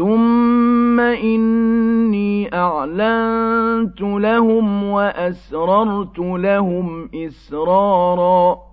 ثُمَّ إِنِّي أَعْلَنتُ لَهُمْ وَأَسْرَرْتُ لَهُمْ إِسْرَارًا